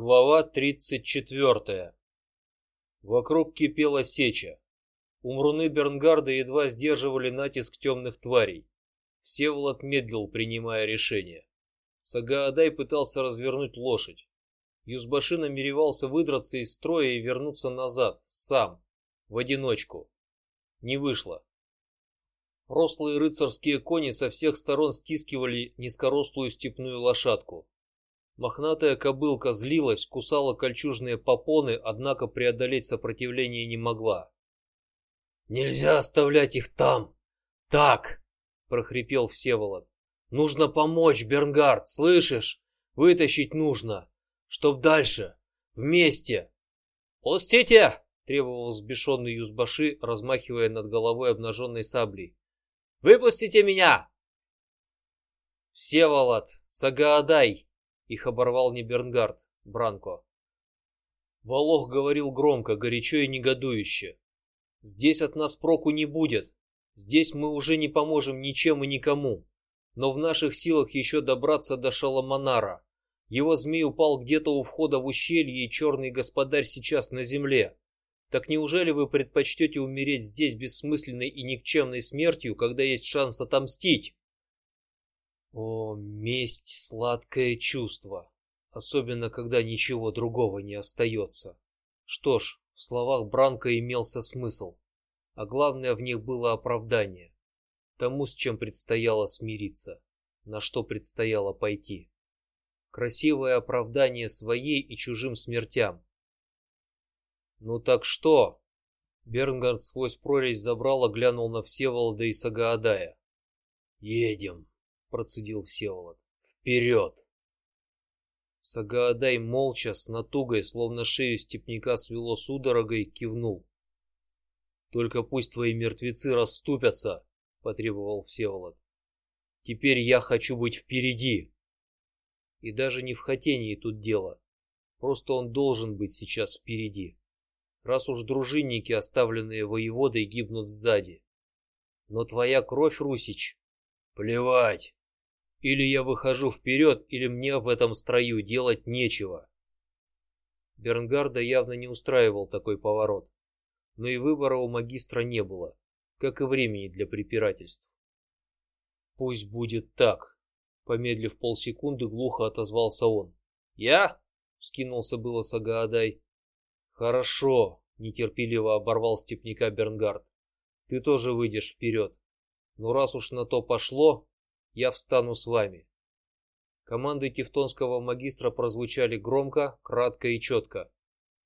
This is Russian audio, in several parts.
Глава тридцать четвертая. Вокруг кипела сеча. Умруны Бернгарда едва сдерживали натиск темных тварей. Всеволод медлил, принимая решение. Сагаадай пытался развернуть лошадь. Юзбаши намеревался выдраться из строя и вернуться назад сам, в одиночку. Не вышло. Рослые рыцарские кони со всех сторон стискивали низкорослую степную лошадку. Мохнатая кобылка злилась, кусала кольчужные попоны, однако преодолеть сопротивление не могла. Нельзя оставлять их там, так, прохрипел Всеволод. Нужно помочь, Бернгард, слышишь? Вытащить нужно, чтоб дальше, вместе. Пустите! требовал взбешенный Юзбаши, размахивая над головой обнаженной саблей. Выпустите меня! Всеволод, Сагаадай, их оборвал не Бернгард, Бранко. Волох говорил громко, горячо и негодующе. Здесь от нас проку не будет. Здесь мы уже не поможем ничем и никому. Но в наших силах еще добраться до Шаламанара. Его змей упал где-то у входа в ущелье, и черный господарь сейчас на земле. Так неужели вы предпочтете умереть здесь бессмысленной и никчемной смертью, когда есть шанс отомстить? О, месть сладкое чувство, особенно когда ничего другого не остается. Что ж, в словах Бранка имелся смысл, а главное в них было оправдание тому, с чем предстояло смириться, на что предстояло пойти. Красивое оправдание своей и чужим смертям. Ну так что? Бернгард сквозь прорезь забрала, глянул на Всеволода и Сагаадая. Едем процедил Всеволод. Вперед! Сагаадай молча, с натугой, словно шею степняка свело судорогой, кивнул. Только пусть твои мертвецы расступятся, потребовал Всеволод. Теперь я хочу быть впереди. И даже не в хотении тут дело, просто он должен быть сейчас впереди, раз уж дружинники, оставленные воеводой, гибнут сзади. Но твоя кровь, Русич, плевать. Или я выхожу вперед, или мне в этом строю делать нечего. Бернгарда явно не устраивал такой поворот, но и выбора у магистра не было, как и времени для препирательств. Пусть будет так. Помедлив полсекунды, глухо отозвался он. Я? Скинулся было Сагаадай. Хорошо, нетерпеливо оборвал степняка Бернгард. Ты тоже выйдешь вперед. Но раз уж на то пошло, я встану с вами. Команды тевтонского магистра прозвучали громко, кратко и четко.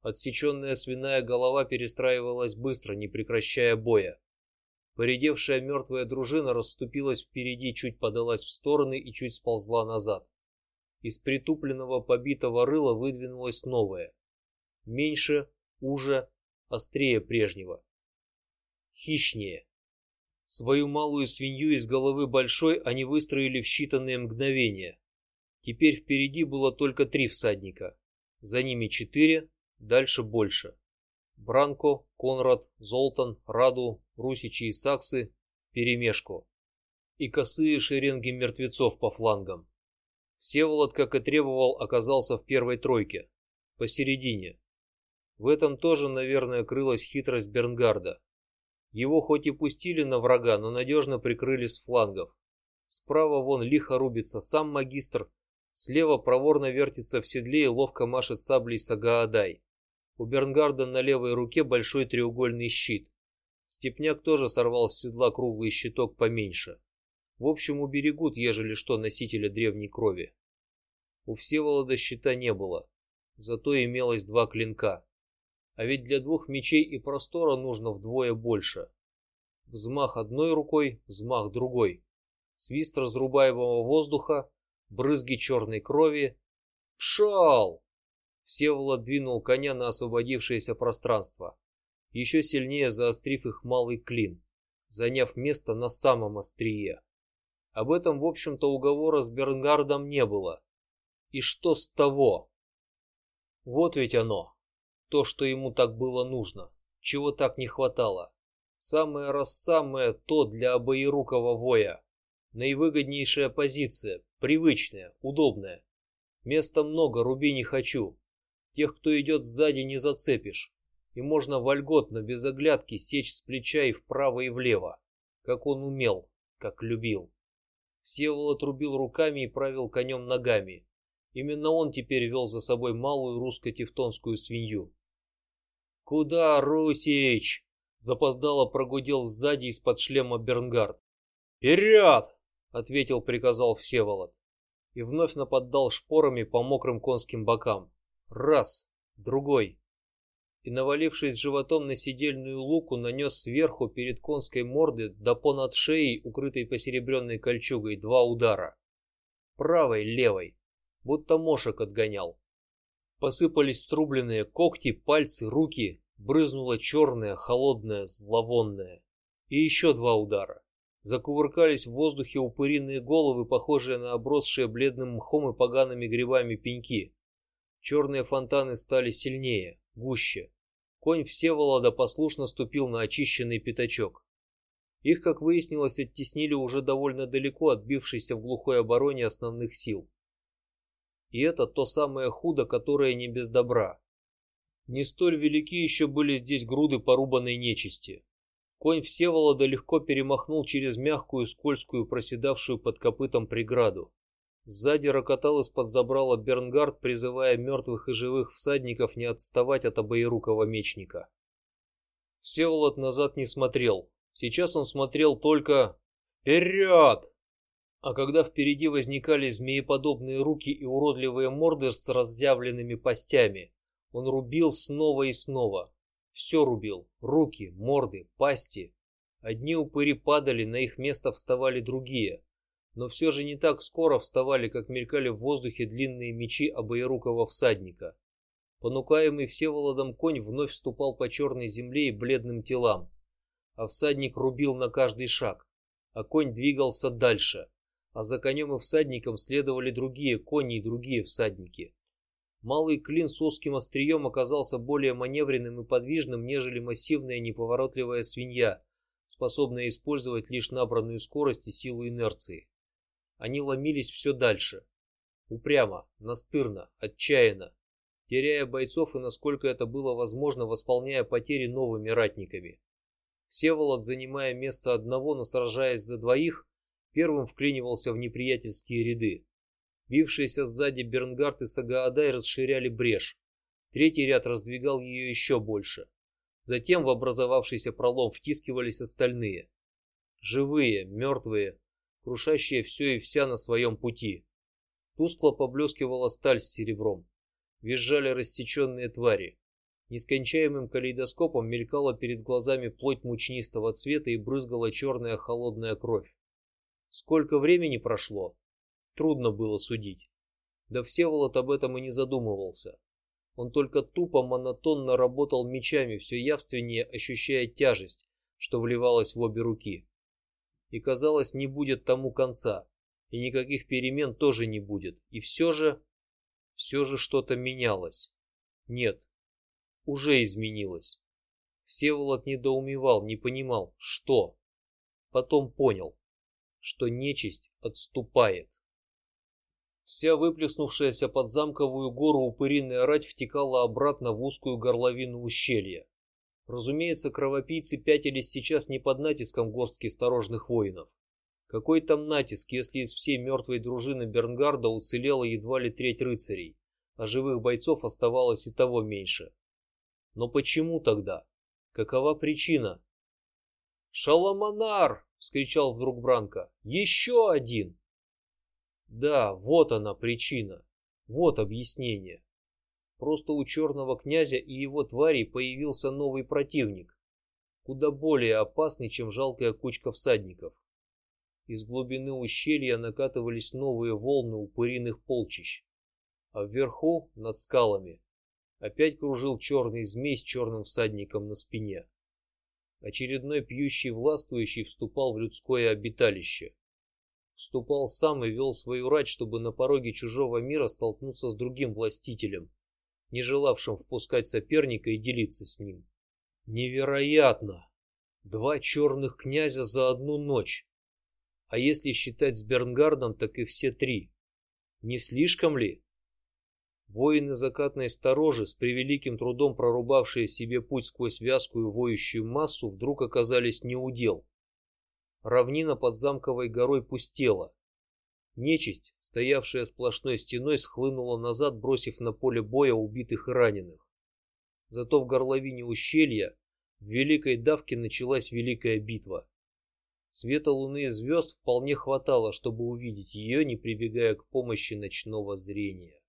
Отсеченная свиная голова перестраивалась быстро, не прекращая боя. Поредевшая мертвая дружина расступилась впереди, чуть подалась в стороны и чуть сползла назад. Из притупленного побитого рыла выдвинулось новое, меньше, уже, острее прежнего, хищнее. Свою малую свинью из головы большой они выстроили в считанные мгновения. Теперь впереди было только три всадника, за ними четыре, дальше больше. Бранко, Конрад, Золтан, Раду, Русичи и Саксы перемешку и косые шеренги мертвецов по флангам. Всеволод, как и требовал, оказался в первой тройке, посередине. В этом тоже, наверное, крылась хитрость Бернгарда. Его хоть и пустили на врага, но надежно прикрыли с флангов. Справа вон лихо рубится сам магистр, слева проворно вертится в седле и ловко машет саблей Сагаадай. У Бернгарда на левой руке большой треугольный щит. Степняк тоже сорвал с седла круглый щиток поменьше. В общем, уберегут, ежели что, носителя древней крови. У Всеволода щита не было, зато имелось два клинка. А ведь для двух мечей и простора нужно вдвое больше. Взмах одной рукой, взмах другой. Свист разрубаемого воздуха, брызги черной крови. Пшал! Всеволод двинул коня на освободившееся пространство, еще сильнее заострив их малый клин, заняв место на самом острие. Об этом, в общем-то, уговора с Бернгардом не было. И что с того? Вот ведь оно, то, что ему так было нужно, чего так не хватало. Самое раз самое то для обоирукого воя. Наивыгоднейшая позиция, привычная, удобная. Места много, руби не хочу. Тех, кто идет сзади, не зацепишь, и можно вольготно без оглядки сечь с плеча и вправо и влево, как он умел, как любил. Всеволод рубил руками и правил конем ногами. Именно он теперь вел за собой малую русско-тевтонскую свинью. Куда, Русич? Запоздало прогудел сзади из-под шлема Бернгард. Вперед! ответил, приказал Всеволод и вновь нападал шпорами по мокрым конским бокам. Раз, другой, и навалившись животом на седельную луку, нанес сверху перед конской мордой до понад шеей, укрытой посеребренной кольчугой, два удара, правой, левой, будто мошек отгонял. Посыпались срубленные когти, пальцы, руки, брызнуло черное, холодное, зловонное, и еще два удара. Закувыркались в воздухе упыриные головы, похожие на обросшие бледным мхом и погаными грибами пеньки. Черные фонтаны стали сильнее, гуще. Конь Всеволода послушно ступил на очищенный пятачок. Их, как выяснилось, оттеснили уже довольно далеко, отбившись в глухой обороне основных сил. И это то самое худо, которое не без добра. Не столь велики еще были здесь груды порубанной нечисти. Конь Всеволода легко перемахнул через мягкую, скользкую, проседавшую под копытом преграду. Сзади рокотал из-под забрала Бернгард, призывая мертвых и живых всадников не отставать от обоирукого мечника. Всеволод назад не смотрел. Сейчас он смотрел только вперед. А когда впереди возникали змееподобные руки и уродливые морды с разъявленными пастями, он рубил снова и снова. Все рубил: руки, морды, пасти. Одни упыри падали, на их место вставали другие, но все же не так скоро вставали, как мелькали в воздухе длинные мечи обоирукого всадника. Понукаемый Всеволодом конь вновь вступал по черной земле и бледным телам, а всадник рубил на каждый шаг, а конь двигался дальше, а за конем и всадником следовали другие кони и другие всадники. Малый клин с узким острием оказался более маневренным и подвижным, нежели массивная неповоротливая свинья, способная использовать лишь набранную скорость и силу инерции. Они ломились все дальше, упрямо, настырно, отчаянно, теряя бойцов и, насколько это было возможно, восполняя потери новыми ратниками. Всеволод, занимая место одного, но сражаясь за двоих, первым вклинивался в неприятельские ряды. Бившиеся сзади Бернгард и Сагаадай расширяли брешь. Третий ряд раздвигал ее еще больше. Затем в образовавшийся пролом втискивались остальные, живые, мертвые, крушащие все и вся на своем пути. Тускло поблескивала сталь с серебром, визжали рассеченные твари. Нескончаемым калейдоскопом мелькала перед глазами плоть мучнистого цвета и брызгала черная холодная кровь. Сколько времени прошло? Трудно было судить. Да Всеволод об этом и не задумывался. Он только тупо монотонно работал мечами, все явственнее ощущая тяжесть, что вливалась в обе руки. И казалось, не будет тому конца, и никаких перемен тоже не будет. И все же, все же что-то менялось. Нет, уже изменилось. Всеволод недоумевал, не понимал, что. Потом понял, что нечисть отступает. Вся выплеснувшаяся под замковую гору упыриная рать втекала обратно в узкую горловину ущелья. Разумеется, кровопийцы пятились сейчас не под натиском горстки осторожных воинов. Какой там натиск, если из всей мертвой дружины Бернгарда уцелела едва ли треть рыцарей, а живых бойцов оставалось и того меньше. Но почему тогда? Какова причина? Шаламанар! – вскричал вдруг Бранко. Еще один! Да, вот она причина, вот объяснение. Просто у черного князя и его тварей появился новый противник, куда более опасный, чем жалкая кучка всадников. Из глубины ущелья накатывались новые волны упыриных полчищ, а вверху над скалами опять кружил черный змей с черным всадником на спине. Очередной пьющий властвующий вступал в людское обиталище вступал сам и вел свою рать, чтобы на пороге чужого мира столкнуться с другим властителем, не желавшим впускать соперника и делиться с ним. Невероятно! Два черных князя за одну ночь. А если считать с Бернгардом, так и все три. Не слишком ли? Воины закатной сторожи, с превеликим трудом прорубавшие себе путь сквозь вязкую воющую массу, вдруг оказались неудел. Равнина под замковой горой пустела. Нечисть, стоявшая сплошной стеной, схлынула назад, бросив на поле боя убитых и раненых. Зато в горловине ущелья в великой давке началась великая битва. Света луны и звезд вполне хватало, чтобы увидеть ее, не прибегая к помощи ночного зрения.